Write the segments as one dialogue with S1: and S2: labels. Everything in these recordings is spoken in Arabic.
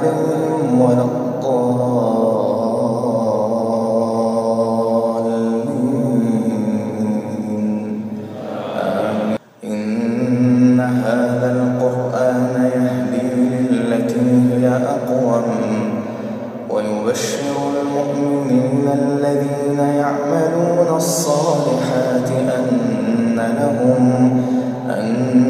S1: عليهم ولا الضالين. إن هذا القرآن يهدي للتي هي أقوم ويبشر المؤمنين الذين يعملون الصالحات أن لهم أن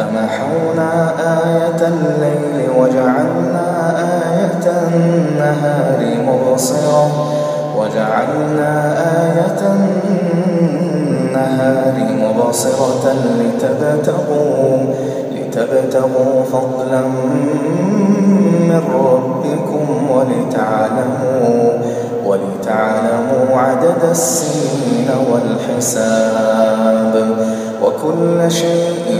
S1: فمحونا آية الليل وجعلنا آية النهار مبصرة وجعلنا آية النهار مبصرة لتبتغوا لتبتغوا فضلا من ربكم ولتعلموا ولتعلموا عدد السنين والحساب. وكل شيء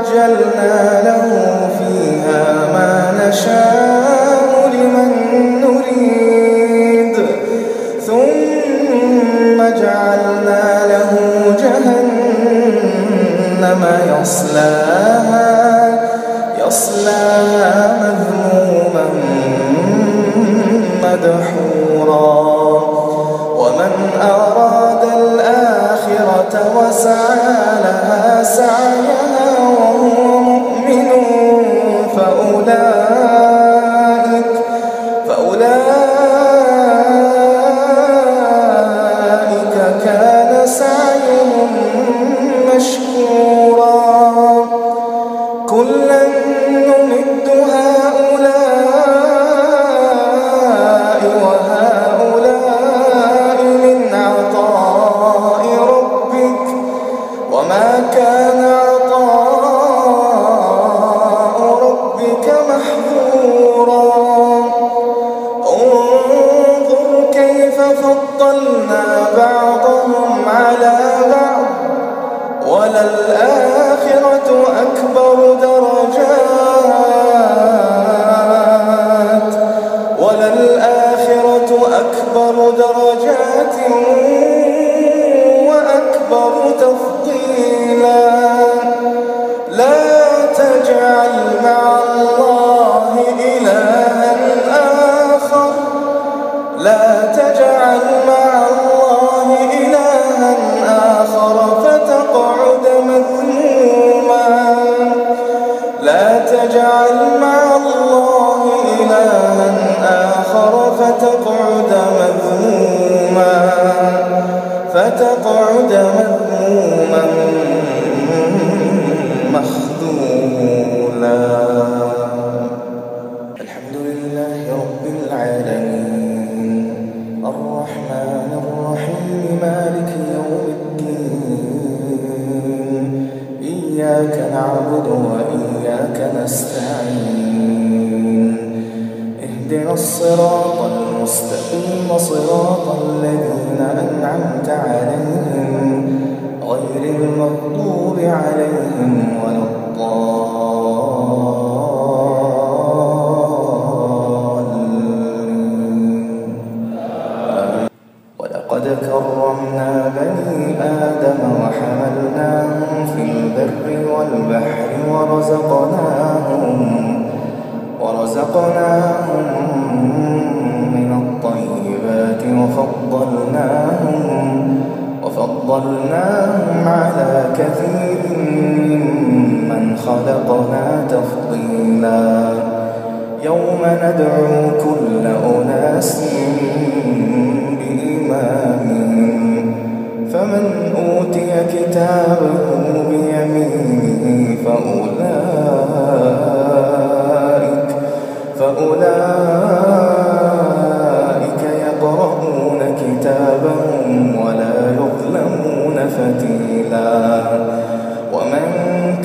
S1: العاجلة عجلنا له لا تجعل مع الله إلها آخر فتقعد مذموما فتقعد مذموما عليهم ممن خلقنا تفضيلا. يوم ندعو كل أناس بإمامهم فمن أوتي كتابه بيمينه فأولئك فأولئك يقرؤون كتابهم ولا يظلمون فتيلا.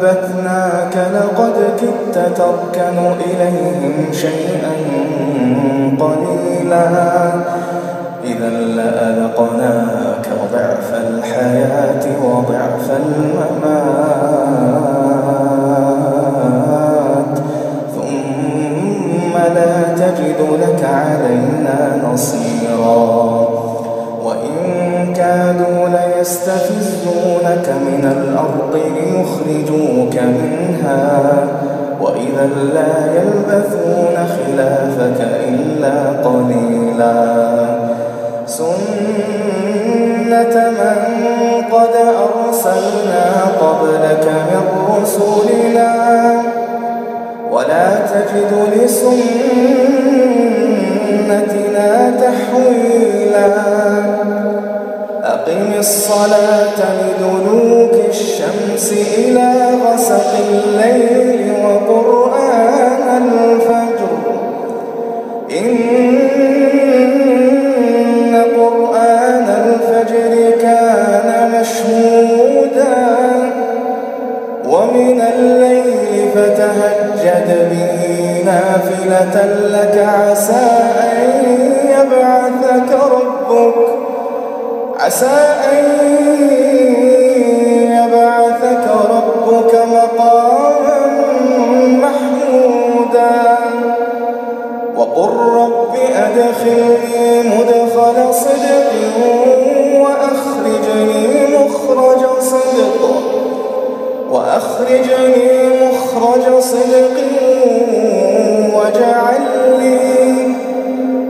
S1: ثبتناك لقد كدت تركن إليهم شيئا قليلا. إذا لأذقناك ضعف الحياة وضعف الممات. ثم لا تجد لك علينا نصيرا. وإن كادوا ليستفزونك من الأرض ليخرجوك منها وإذا لا يلبثون خلافك إلا قليلا.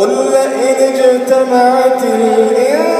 S1: قل لئن اجتمعت الإنس